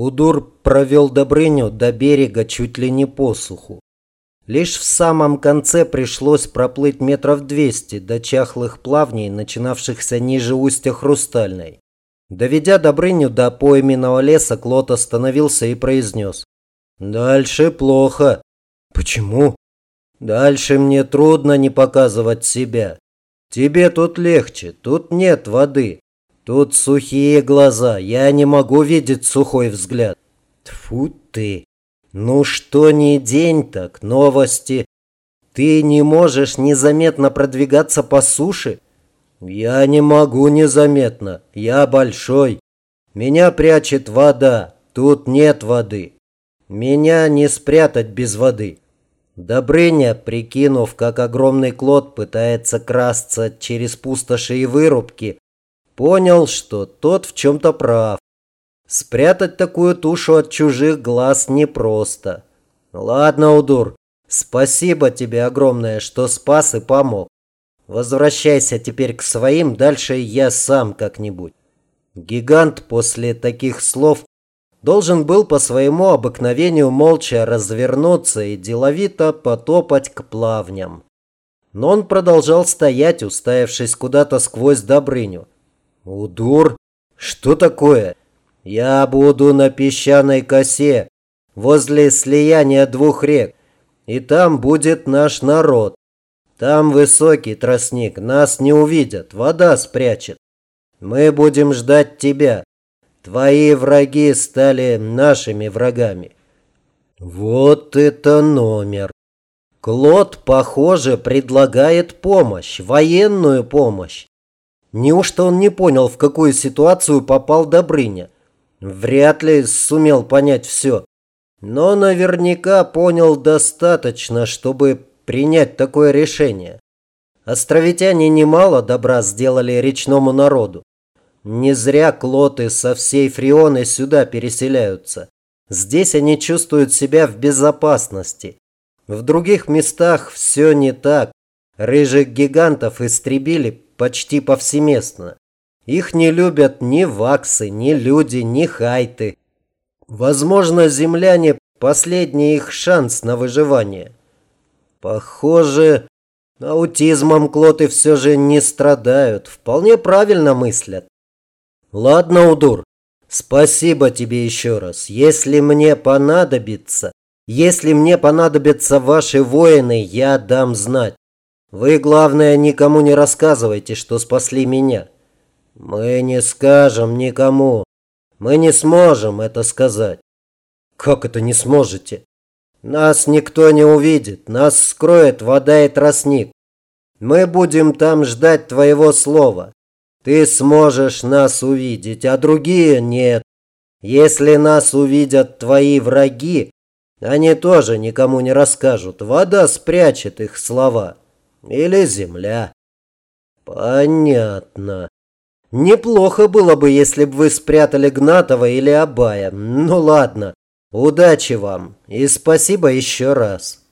Удур провел Добрыню до берега чуть ли не по суху. Лишь в самом конце пришлось проплыть метров двести до чахлых плавней, начинавшихся ниже устья Хрустальной. Доведя Добрыню до пойменного леса, Клод остановился и произнес. «Дальше плохо». «Почему?» «Дальше мне трудно не показывать себя. Тебе тут легче, тут нет воды. Тут сухие глаза, я не могу видеть сухой взгляд. Тфу ты. Ну что не день так, новости. Ты не можешь незаметно продвигаться по суше? Я не могу незаметно, я большой. Меня прячет вода, тут нет воды. Меня не спрятать без воды. Добрыня, прикинув, как огромный клод пытается красться через пустоши и вырубки, понял, что тот в чем-то прав. Спрятать такую тушу от чужих глаз непросто. Ладно, Удур, спасибо тебе огромное, что спас и помог. Возвращайся теперь к своим, дальше я сам как-нибудь. Гигант после таких слов должен был по своему обыкновению молча развернуться и деловито потопать к плавням. Но он продолжал стоять, уставившись куда-то сквозь Добрыню. «Удур? Что такое? Я буду на песчаной косе, возле слияния двух рек, и там будет наш народ. Там высокий тростник, нас не увидят, вода спрячет. Мы будем ждать тебя. Твои враги стали нашими врагами». Вот это номер. Клод, похоже, предлагает помощь, военную помощь. Неужто он не понял, в какую ситуацию попал Добрыня? Вряд ли сумел понять все. Но наверняка понял достаточно, чтобы принять такое решение. Островитяне немало добра сделали речному народу. Не зря клоты со всей Фрионы сюда переселяются. Здесь они чувствуют себя в безопасности. В других местах все не так. Рыжих гигантов истребили почти повсеместно. Их не любят ни ваксы, ни люди, ни хайты. Возможно, земляне – последний их шанс на выживание. Похоже, аутизмом клоты все же не страдают, вполне правильно мыслят. Ладно, Удур, спасибо тебе еще раз. Если мне понадобится, если мне понадобятся ваши воины, я дам знать. Вы, главное, никому не рассказывайте, что спасли меня. Мы не скажем никому. Мы не сможем это сказать. Как это не сможете? Нас никто не увидит. Нас скроет вода и тростник. Мы будем там ждать твоего слова. Ты сможешь нас увидеть, а другие нет. Если нас увидят твои враги, они тоже никому не расскажут. Вода спрячет их слова. Или земля. Понятно. Неплохо было бы, если бы вы спрятали Гнатова или Абая. Ну ладно. Удачи вам и спасибо еще раз.